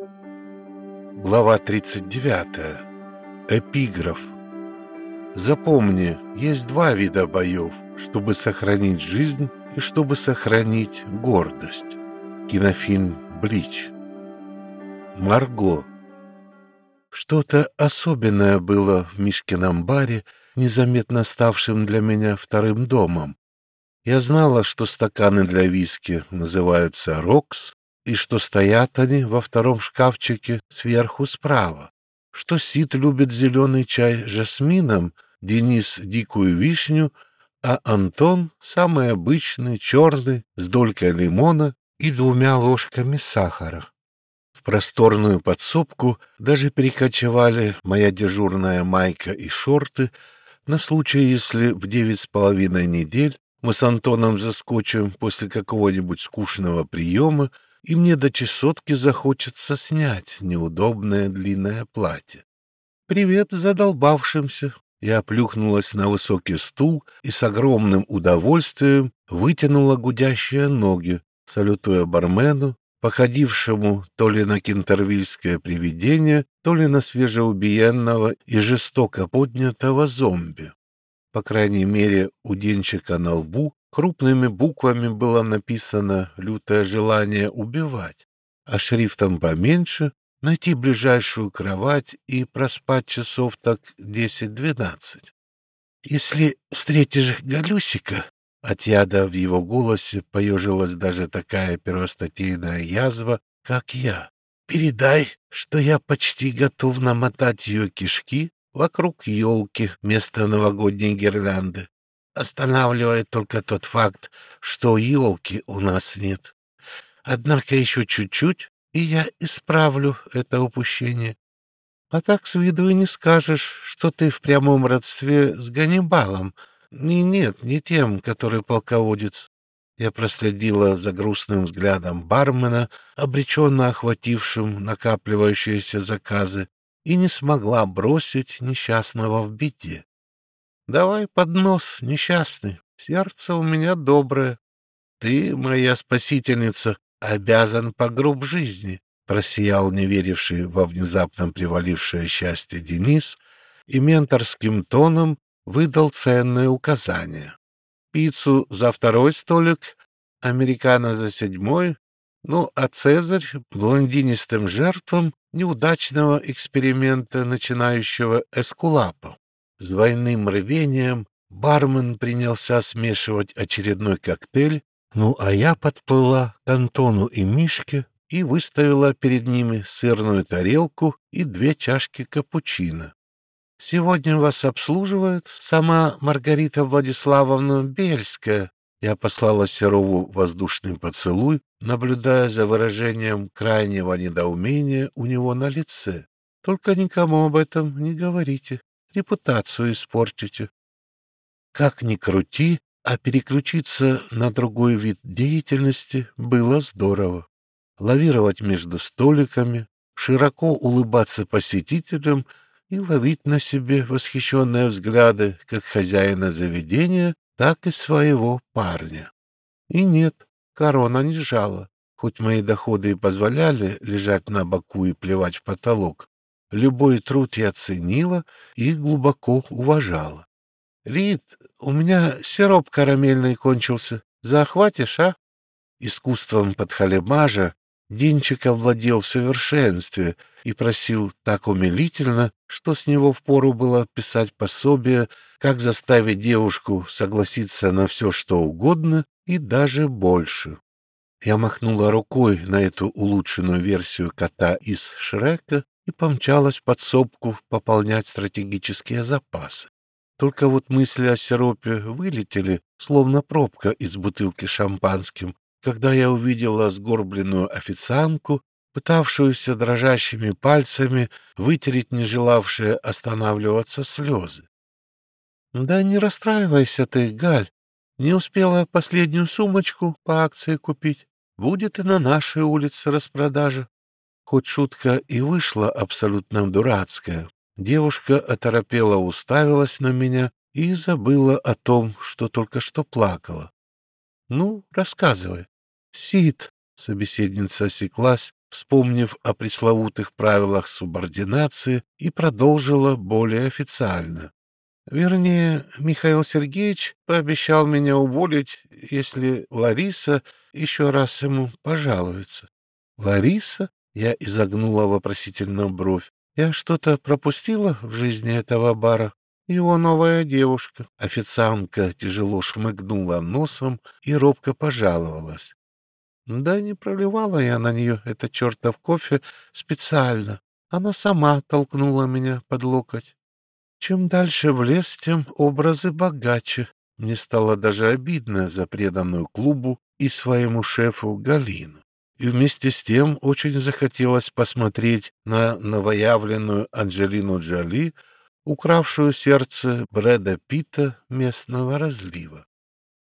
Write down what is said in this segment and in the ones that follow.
Глава 39. Эпиграф. Запомни, есть два вида боев, чтобы сохранить жизнь и чтобы сохранить гордость. Кинофильм «Блич». Марго. Что-то особенное было в Мишкином баре, незаметно ставшим для меня вторым домом. Я знала, что стаканы для виски называются «Рокс», и что стоят они во втором шкафчике сверху справа, что Сид любит зеленый чай с жасмином, Денис — дикую вишню, а Антон — самый обычный, черный, с долькой лимона и двумя ложками сахара. В просторную подсобку даже перекочевали моя дежурная майка и шорты на случай, если в девять с половиной недель мы с Антоном заскочим после какого-нибудь скучного приема, и мне до чесотки захочется снять неудобное длинное платье. «Привет задолбавшимся!» Я плюхнулась на высокий стул и с огромным удовольствием вытянула гудящие ноги, салютуя бармену, походившему то ли на кентервильское привидение, то ли на свежеубиенного и жестоко поднятого зомби. По крайней мере, у денчика на лбу крупными буквами было написано «Лютое желание убивать», а шрифтом поменьше найти ближайшую кровать и проспать часов так десять-двенадцать. Если встретишь Галюсика, от яда в его голосе поежилась даже такая первостатейная язва, как я. Передай, что я почти готов намотать ее кишки вокруг елки вместо новогодней гирлянды. Останавливает только тот факт, что елки у нас нет. Однако еще чуть-чуть, и я исправлю это упущение. А так с виду и не скажешь, что ты в прямом родстве с Ганнибалом. Не нет, не тем, который полководец. Я проследила за грустным взглядом бармена, обреченно охватившим накапливающиеся заказы, и не смогла бросить несчастного в беде. Давай под нос, несчастный, сердце у меня доброе. Ты, моя спасительница, обязан по груб жизни, просиял неверивший во внезапно привалившее счастье Денис и менторским тоном выдал ценное указание. Пиццу за второй столик, американо за седьмой, ну, а Цезарь блондинистым жертвам неудачного эксперимента начинающего эскулапа. С двойным рвением бармен принялся смешивать очередной коктейль, ну а я подплыла к Антону и Мишке и выставила перед ними сырную тарелку и две чашки капучино. «Сегодня вас обслуживает сама Маргарита Владиславовна Бельская». Я послала Серову воздушный поцелуй, наблюдая за выражением крайнего недоумения у него на лице. «Только никому об этом не говорите репутацию испортите. Как ни крути, а переключиться на другой вид деятельности было здорово. Лавировать между столиками, широко улыбаться посетителям и ловить на себе восхищенные взгляды как хозяина заведения, так и своего парня. И нет, корона не жала. Хоть мои доходы и позволяли лежать на боку и плевать в потолок, Любой труд я ценила и глубоко уважала. — Рит, у меня сироп карамельный кончился. Захватишь, а? Искусством подхалимажа Динчик овладел в совершенстве и просил так умилительно, что с него впору было писать пособие, как заставить девушку согласиться на все, что угодно и даже больше. Я махнула рукой на эту улучшенную версию кота из Шрека и помчалась в подсобку пополнять стратегические запасы. Только вот мысли о сиропе вылетели, словно пробка из бутылки шампанским, когда я увидела сгорбленную официантку, пытавшуюся дрожащими пальцами вытереть не желавшие останавливаться слезы. — Да не расстраивайся ты, Галь, не успела последнюю сумочку по акции купить. Будет и на нашей улице распродажа. Хоть шутка и вышла абсолютно дурацкая, девушка оторопела уставилась на меня и забыла о том, что только что плакала. — Ну, рассказывай. — Сид, — собеседница осеклась, вспомнив о пресловутых правилах субординации, и продолжила более официально. Вернее, Михаил Сергеевич пообещал меня уволить, если Лариса еще раз ему пожалуется. Лариса? Я изогнула вопросительно бровь. Я что-то пропустила в жизни этого бара? Его новая девушка. Официантка тяжело шмыгнула носом и робко пожаловалась. Да не проливала я на нее это чертов кофе специально. Она сама толкнула меня под локоть. Чем дальше в лес, тем образы богаче. Мне стало даже обидно за преданную клубу и своему шефу Галину. И вместе с тем очень захотелось посмотреть на новоявленную Анджелину Джоли, укравшую сердце Брэда Питта местного разлива.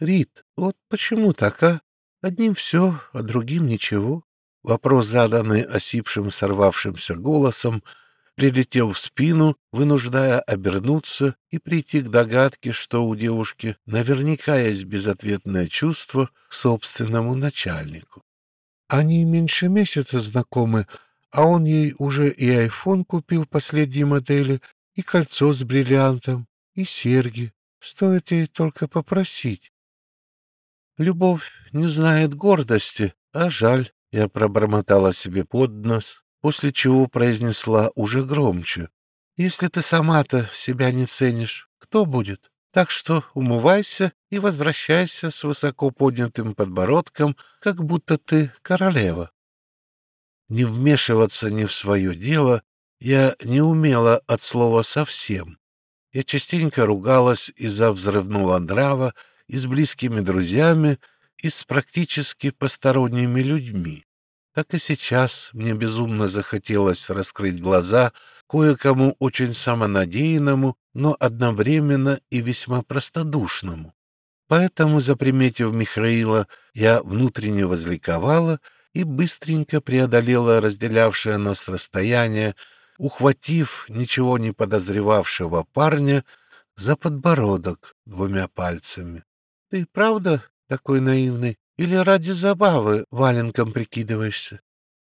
Рит, вот почему так, а? Одним все, а другим ничего. Вопрос, заданный осипшим сорвавшимся голосом, прилетел в спину, вынуждая обернуться и прийти к догадке, что у девушки наверняка есть безответное чувство к собственному начальнику. Они меньше месяца знакомы, а он ей уже и айфон купил последней модели, и кольцо с бриллиантом, и серьги. Стоит ей только попросить. Любовь не знает гордости, а жаль, я пробормотала себе под нос, после чего произнесла уже громче. Если ты сама-то себя не ценишь, кто будет? Так что умывайся и возвращайся с высоко поднятым подбородком, как будто ты королева. Не вмешиваться не в свое дело я не умела от слова совсем. Я частенько ругалась из-за взрывного нрава и с близкими друзьями, и с практически посторонними людьми. Так и сейчас мне безумно захотелось раскрыть глаза кое-кому очень самонадеянному, но одновременно и весьма простодушному. Поэтому, заприметив Михаила, я внутренне возликовала и быстренько преодолела разделявшее нас расстояние, ухватив ничего не подозревавшего парня за подбородок двумя пальцами. — Ты правда такой наивный или ради забавы валенком прикидываешься?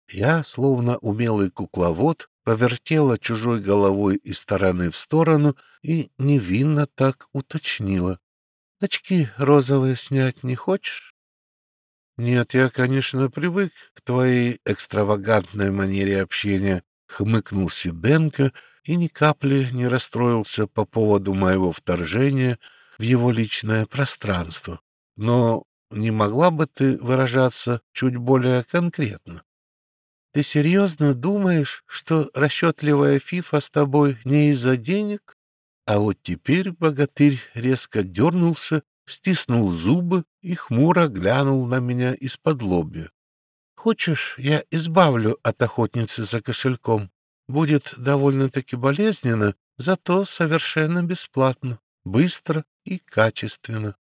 Я, словно умелый кукловод, повертела чужой головой из стороны в сторону и невинно так уточнила. — Очки розовые снять не хочешь? — Нет, я, конечно, привык к твоей экстравагантной манере общения, хмыкнул Сиденко и ни капли не расстроился по поводу моего вторжения в его личное пространство. Но не могла бы ты выражаться чуть более конкретно? Ты серьезно думаешь, что расчетливая фифа с тобой не из-за денег? А вот теперь богатырь резко дернулся, стиснул зубы и хмуро глянул на меня из-под лобья. Хочешь, я избавлю от охотницы за кошельком? Будет довольно-таки болезненно, зато совершенно бесплатно, быстро и качественно.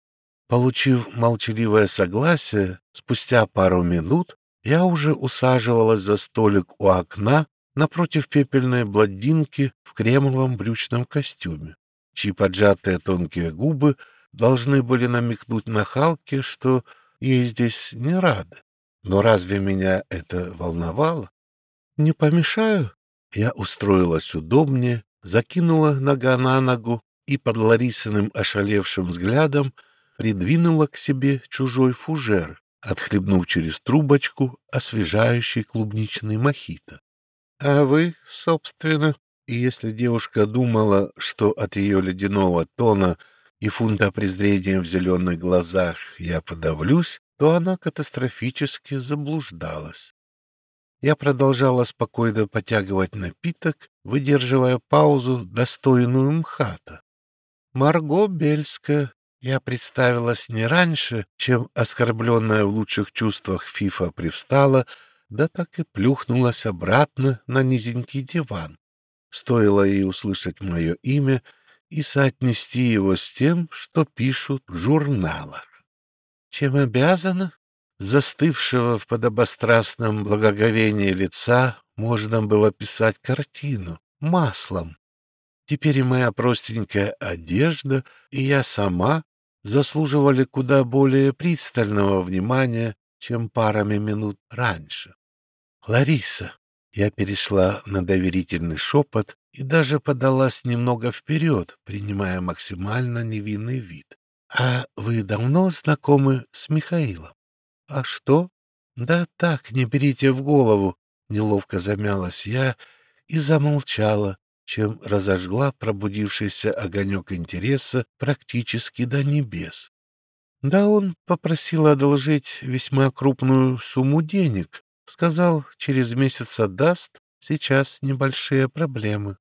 Получив молчаливое согласие, спустя пару минут я уже усаживалась за столик у окна напротив пепельной бладинки в кремовом брючном костюме, чьи поджатые тонкие губы должны были намекнуть на Халке, что ей здесь не рады. Но разве меня это волновало? Не помешаю? Я устроилась удобнее, закинула нога на ногу и под Ларисиным ошалевшим взглядом придвинула к себе чужой фужер, отхлебнув через трубочку освежающий клубничный мохито. А вы, собственно, и если девушка думала, что от ее ледяного тона и фунта презрения в зеленых глазах я подавлюсь, то она катастрофически заблуждалась. Я продолжала спокойно потягивать напиток, выдерживая паузу, достойную МХАТа. Марго Бельская. Я представилась не раньше, чем оскорбленная в лучших чувствах Фифа привстала, да так и плюхнулась обратно на низенький диван. Стоило ей услышать мое имя и соотнести его с тем, что пишут в журналах. Чем обязана? Застывшего в подобострастном благоговении лица можно было писать картину маслом. Теперь и моя простенькая одежда, и я сама заслуживали куда более пристального внимания, чем парами минут раньше. Лариса. Я перешла на доверительный шепот и даже подалась немного вперед, принимая максимально невинный вид. «А вы давно знакомы с Михаилом?» «А что?» «Да так, не берите в голову», — неловко замялась я и замолчала, чем разожгла пробудившийся огонек интереса практически до небес. Да он попросил одолжить весьма крупную сумму денег, сказал, через месяц отдаст, сейчас небольшие проблемы.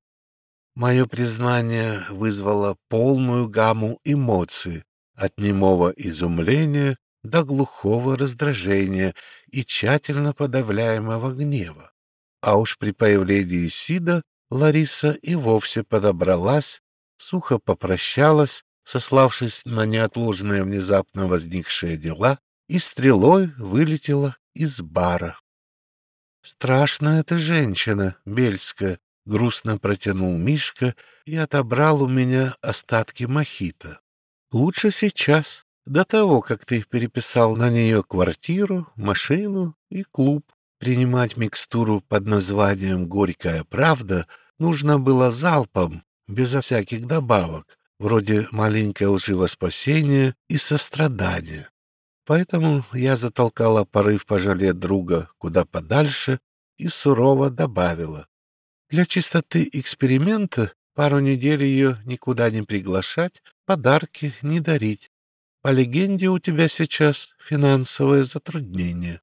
Мое признание вызвало полную гамму эмоций, от немого изумления до глухого раздражения и тщательно подавляемого гнева. А уж при появлении Сида Лариса и вовсе подобралась, сухо попрощалась, сославшись на неотложные внезапно возникшие дела, и стрелой вылетела из бара. «Страшная эта женщина, Бельская», — грустно протянул Мишка и отобрал у меня остатки мохито. «Лучше сейчас, до того, как ты переписал на нее квартиру, машину и клуб. Принимать микстуру под названием «Горькая правда» нужно было залпом, безо всяких добавок, вроде маленькое лживоспасение и сострадание. Поэтому я затолкала порыв пожалеть друга куда подальше и сурово добавила. Для чистоты эксперимента пару недель ее никуда не приглашать, подарки не дарить. По легенде, у тебя сейчас финансовое затруднение.